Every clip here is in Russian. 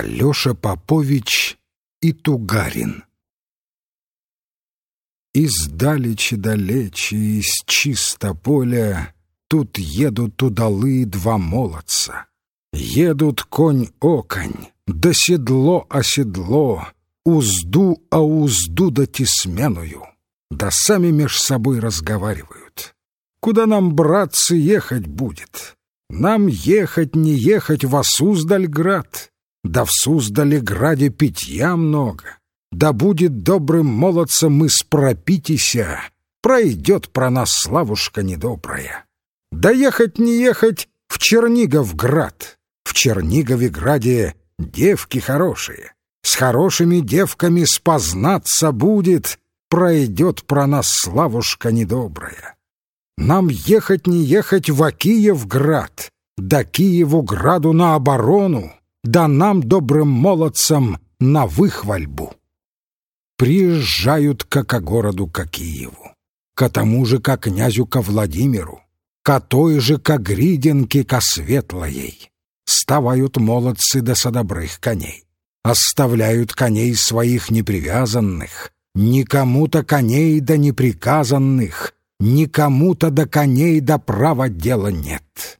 Алеша Попович и Тугарин. Издалече далече, из чисто поля, Тут едут удалы два молодца. Едут конь-оконь, да седло о седло, Узду а узду да тесменую, Да сами меж собой разговаривают. Куда нам, братцы, ехать будет? Нам ехать, не ехать в Суздальград. Да в Суздале-граде питья много. Да будет добрым молодцем мы спропитися, Пройдет про нас славушка недобрая. Да ехать не ехать в Черниговград. В Чернигове-граде девки хорошие. С хорошими девками спознаться будет, Пройдет про нас славушка недобрая. Нам ехать не ехать в Киевград, Да Киеву-граду на оборону, Да нам, добрым молодцам, на выхвальбу. Приезжают ко ко городу, ко Киеву, ко тому же, ко князю, ко Владимиру, ко той же, ко Гриденке, ко Светлоей. Ставают молодцы до содобрых коней, оставляют коней своих непривязанных, никому-то коней да неприказанных, никому-то до коней до права дела нет.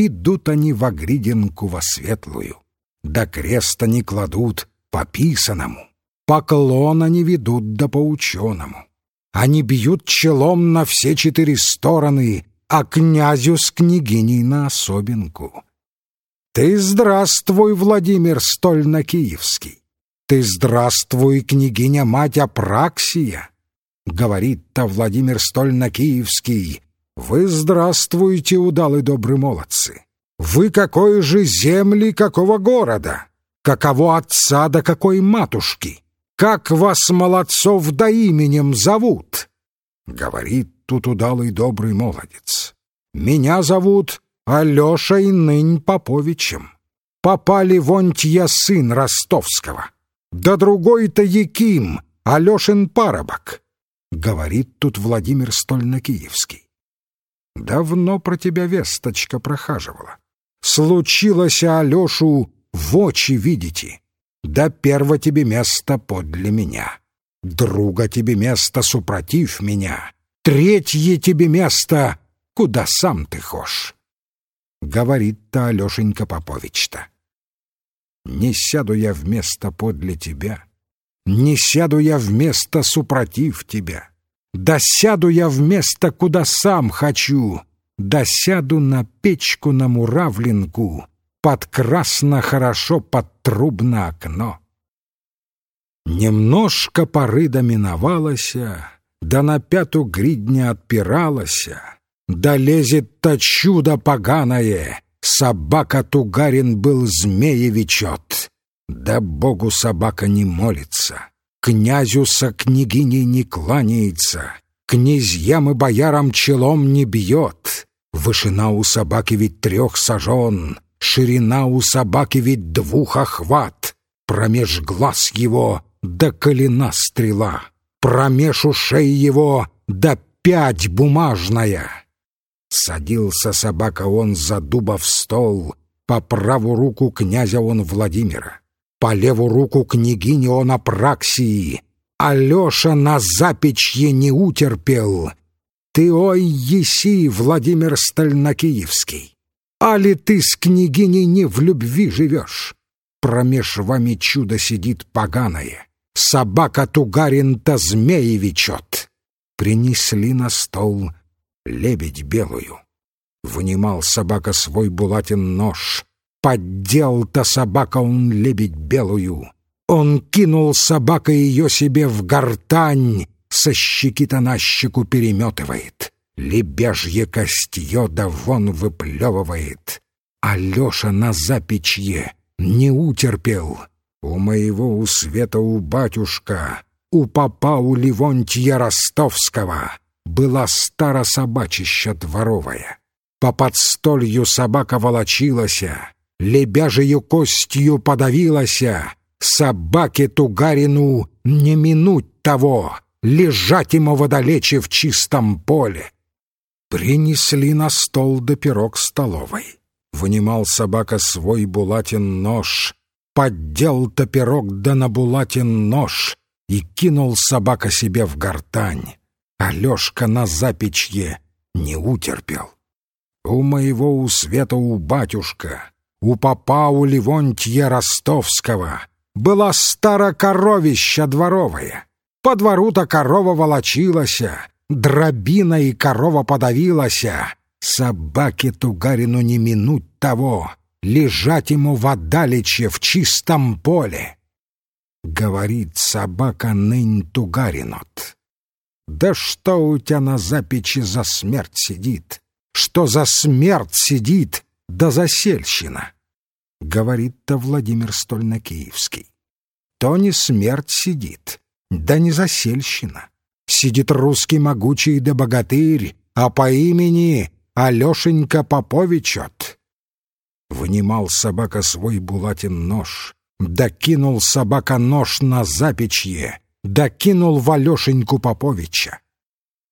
Идут они в Гриденку во Светлую, до креста не кладут по писаному, поклон они ведут да по ученому. Они бьют челом на все четыре стороны, а князю с княгиней на особенку. Ты здравствуй, Владимир Стольно-Киевский! Ты здравствуй, княгиня-мать Апраксия! Говорит-то Владимир Стольно-Киевский, вы здравствуйте, удалый добрые молодцы! Вы какой же земли, какого города? Каково отца да какой матушки? Как вас, молодцов, да именем зовут? Говорит тут удалый добрый молодец. Меня зовут Алешей Нынь Поповичем. Попали вонтья сын Ростовского. Да другой-то Яким, Алешин парабок. Говорит тут Владимир Стольно-Киевский. Давно про тебя весточка прохаживала. Случилось Алешу в очи видите. Да перво тебе место подле меня. Друга тебе место супротив меня. Третье тебе место, куда сам ты хошь. Говорит-то Алешенька Попович-то. Не сяду я вместо подле тебя, Не сяду я вместо супротив тебя, Да сяду я вместо, куда сам хочу, Да сяду на печку на муравлинку, Под красно хорошо под трубно окно. Немножко поры доминовалася, Да на пяту гридня отпиралася, Да лезет-то чудо поганое, Собака Тугарин был змеевичот. Да богу собака не молится, Князю со княгиней не кланяется, Князьям и боярам челом не бьет. Вышина у собаки ведь трех сажен, Ширина у собаки ведь двух охват, Промеж глаз его до колена стрела, Промеж ушей его до пять бумажная. Садился собака он за дуба в стол, По праву руку князя он Владимира, По леву руку княгини он Апраксии. Алеша на запечье не утерпел. Ты, ой, еси, Владимир Стальнокиевский, Али ты с княгиней не в любви живешь? Промеж вами чудо сидит поганое, Собака Тугарин-то змеи вечет. Принесли на стол лебедь белую. Вынимал собака свой булатин нож. Поддел-то собака он лебедь белую. Он кинул собака ее себе в гортань, Со щеки-то на щеку переметывает. Лебяжье костье да вон выплевывает. Алеша на запечье не утерпел. У моего у света у батюшка, у папа у Ливонтья Ростовского была стара собачища дворовая. По подстолью собака волочилася, лебяжею костью подавилася, собаке Тугарину не минуть того, лежать ему водолече в чистом поле. Принесли на стол да пирог столовой. Вынимал собака свой булатин нож, поддел-то пирог да на булатин нож и кинул собака себе в гортань. Алешка на запечье не утерпел. У моего у света у батюшка, у папа у Ливонтья Ростовского была старокоровища дворовая. По двору-то корова волочилася, дробина и корова подавилася. Собаке Тугарину не минуть того, лежать ему в отдалече в чистом поле. Говорит собака нынь Тугаринот. Да что у тебя на запечи за смерть сидит? Что за смерть сидит, да засельщина? Говорит-то Владимир Стольно-Киевский. То не смерть сидит, да не засельщина. Сидит русский могучий да богатырь, а по имени Алешенька Поповичот. Внимал собака свой булатин нож, докинул собака нож на запечье, докинул в Алешеньку Поповича.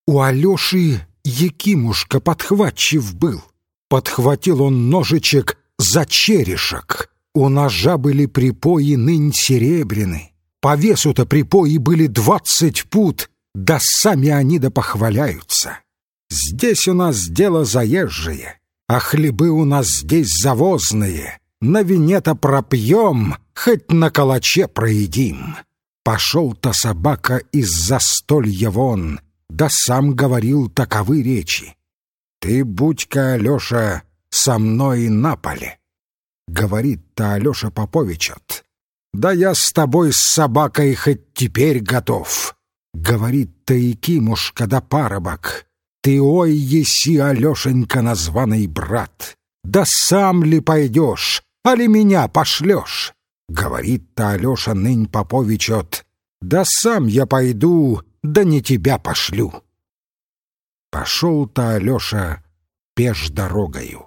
У Алеши Якимушка подхватчив был. Подхватил он ножичек за черешек. У ножа были припои нынь серебряны. По весу-то припои были двадцать пут, да сами они да похваляются. Здесь у нас дело заезжее, а хлебы у нас здесь завозные. На вине-то пропьем, хоть на калаче проедим. Пошел-то собака из застолья вон, да сам говорил таковы речи. Ты будь-ка, Алеша, со мной на поле. Говорит-то Алеша Поповичот. Да я с тобой с собакой хоть теперь готов. Говорит-то и Кимушка да парабок. Ты, ой, еси, Алешенька, названный брат, да сам ли пойдешь, али меня пошлешь? Говорит-то Алеша нынь Попович от, да сам я пойду, да не тебя пошлю. Пошел-то Алеша пеш дорогою,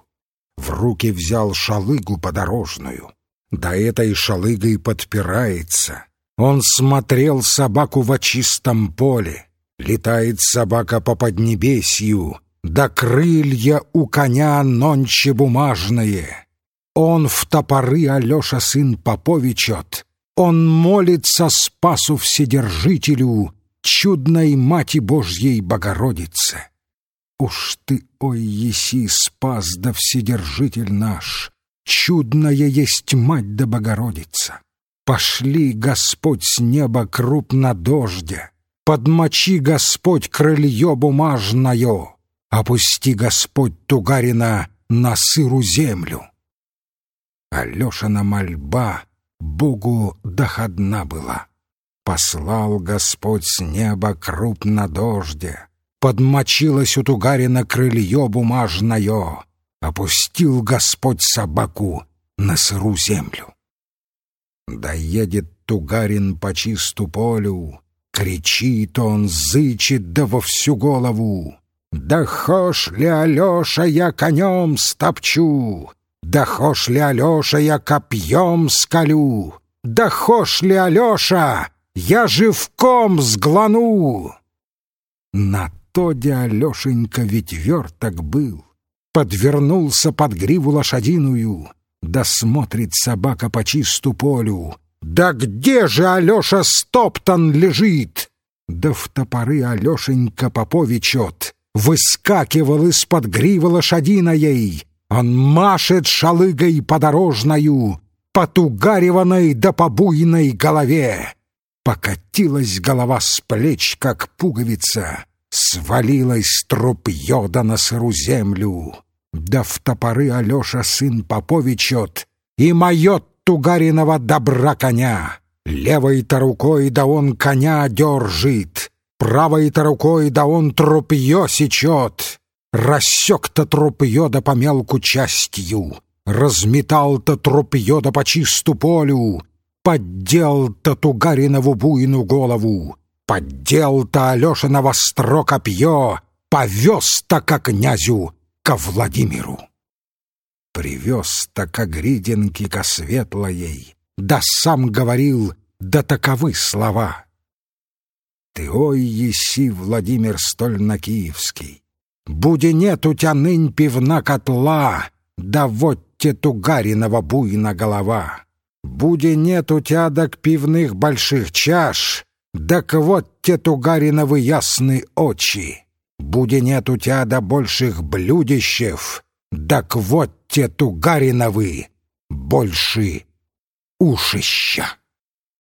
в руки взял шалыгу подорожную, да этой шалыгой подпирается. Он смотрел собаку в чистом поле, Летает собака по поднебесью, да крылья у коня нонче бумажные. Он в топоры Алеша сын Поповичот, он молится Спасу Вседержителю, чудной Мати Божьей Богородице. Уж ты, ой, еси, Спас да Вседержитель наш, чудная есть Мать да Богородица. Пошли, Господь, с неба крупно дождя, Подмочи, Господь, крылье бумажное, Опусти, Господь, Тугарина на сыру землю. Алешина мольба Богу доходна была. Послал Господь с неба крупно дождя, Подмочилось у Тугарина крылье бумажное, Опустил Господь собаку на сыру землю. Да едет Тугарин по чисту полю, Кричит он, зычит да во всю голову. «Да хошь ли, Алеша, я конем стопчу! Да хошь ли, Алеша, я копьем скалю! Да хошь ли, Алеша, я живком сглану!» На то Алешенька ведь верток был, Подвернулся под гриву лошадиную, Да смотрит собака по чисту полю, да где же Алеша стоптан лежит? Да в топоры Алешенька Поповичот выскакивал из-под гривы лошадиной. Он машет шалыгой подорожною, по тугареванной да по буйной голове. Покатилась голова с плеч, как пуговица, свалилась труп йода на сыру землю. Да в топоры Алеша сын Поповичот и моет Тугариного добра коня. Левой-то рукой да он коня держит, правой-то рукой да он трупье сечет. Рассек-то трупье да по мелку частью, разметал-то трупье да по чисту полю, поддел-то Тугаринову буйну голову, поддел-то Алешина востро копье, повез-то ко князю, ко Владимиру. Привез-то к гридинке ко светлоей, да сам говорил, да таковы слова. Ты, ой, еси, Владимир Стольно-Киевский, Буди нет у тебя нынь пивна котла, да вот те тугаринова буйна голова. Буде нет у тядок пивных больших чаш, так вот те тугариновы ясны очи. Буде нет у тяда больших блюдищев, так вот те тугариновы больше ушища.